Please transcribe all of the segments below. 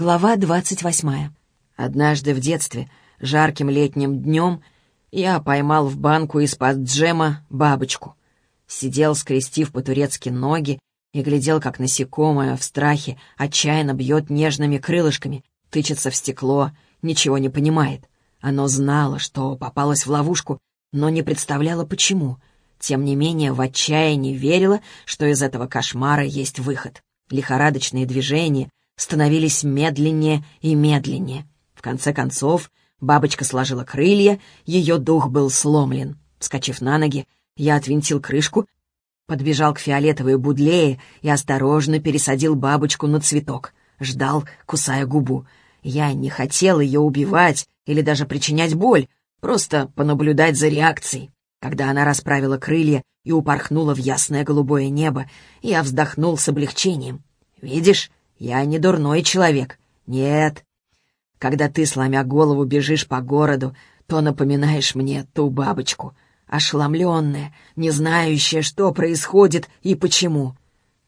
Глава двадцать восьмая. Однажды в детстве, жарким летним днем, я поймал в банку из-под джема бабочку. Сидел, скрестив по-турецки ноги, и глядел, как насекомое в страхе отчаянно бьет нежными крылышками, тычется в стекло, ничего не понимает. Оно знало, что попалось в ловушку, но не представляло, почему. Тем не менее, в отчаянии верило, что из этого кошмара есть выход. Лихорадочные движения становились медленнее и медленнее. В конце концов, бабочка сложила крылья, ее дух был сломлен. Вскочив на ноги, я отвинтил крышку, подбежал к фиолетовой будлее и осторожно пересадил бабочку на цветок. Ждал, кусая губу. Я не хотел ее убивать или даже причинять боль, просто понаблюдать за реакцией. Когда она расправила крылья и упорхнула в ясное голубое небо, я вздохнул с облегчением. «Видишь, я не дурной человек. Нет. Когда ты, сломя голову, бежишь по городу, то напоминаешь мне ту бабочку, ошеломленная, не знающая, что происходит и почему.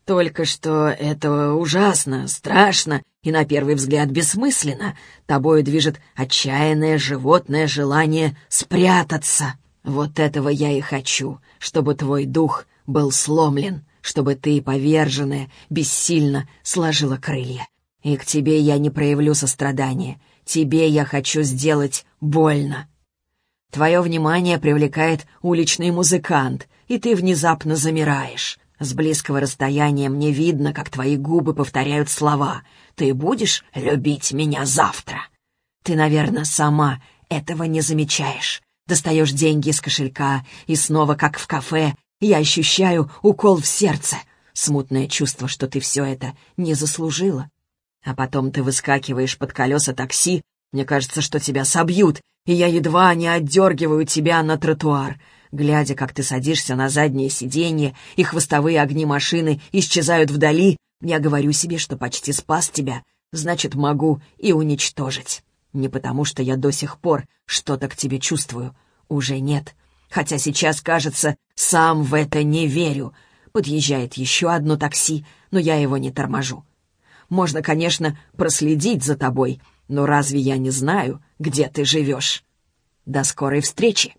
Только что это ужасно, страшно и на первый взгляд бессмысленно. Тобою движет отчаянное животное желание спрятаться. Вот этого я и хочу, чтобы твой дух был сломлен, чтобы ты, поверженная, бессильно сложила крылья. И к тебе я не проявлю сострадания. Тебе я хочу сделать больно. Твое внимание привлекает уличный музыкант, и ты внезапно замираешь. С близкого расстояния мне видно, как твои губы повторяют слова «Ты будешь любить меня завтра?» Ты, наверное, сама этого не замечаешь. Достаешь деньги из кошелька, и снова, как в кафе, я ощущаю укол в сердце. Смутное чувство, что ты все это не заслужила. А потом ты выскакиваешь под колеса такси, мне кажется, что тебя собьют, и я едва не отдергиваю тебя на тротуар — Глядя, как ты садишься на заднее сиденье, и хвостовые огни машины исчезают вдали, я говорю себе, что почти спас тебя, значит, могу и уничтожить. Не потому, что я до сих пор что-то к тебе чувствую. Уже нет. Хотя сейчас, кажется, сам в это не верю. Подъезжает еще одно такси, но я его не торможу. Можно, конечно, проследить за тобой, но разве я не знаю, где ты живешь? До скорой встречи!